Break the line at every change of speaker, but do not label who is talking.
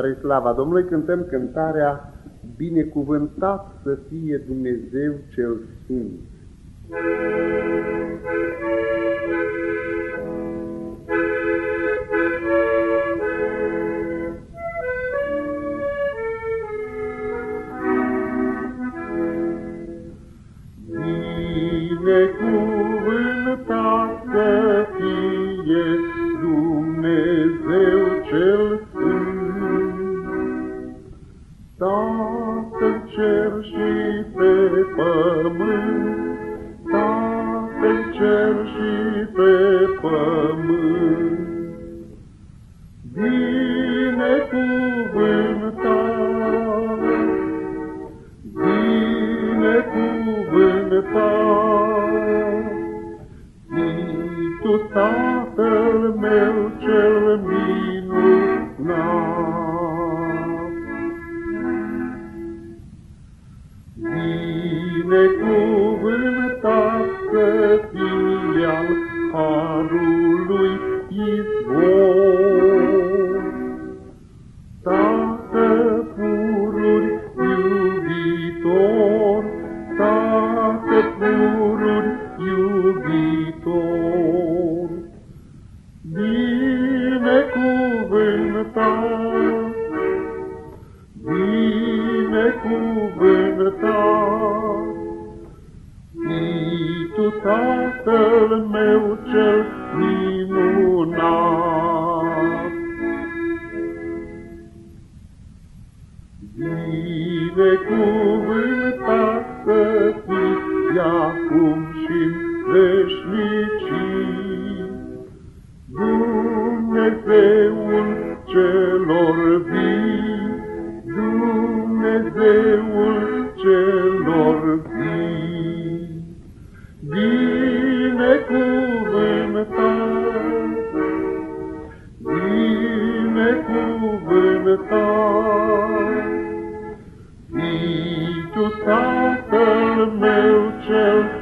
Spre slava Domnului cântăm cântarea Binecuvântat să fie Dumnezeu cel Sfânt.
Binecuvântat să fie Tatăl cer și pe pământ, Tatăl cer și pe pământ. Binecuvântat, binecuvântat, Fii tu Tatăl meu cel minunat. Binecuvântat să fie al Harului izvor. Tată pururi iubitor, Tată pururi iubitor. Binecuvântat, binecuvântat, Tatăl meu cel minunat. Binecuvântat să fii acum și veșnicii, Dumnezeul celor vii, Dumnezeul celor vii. Binecuvântat, Fii tu Tatăl meu cel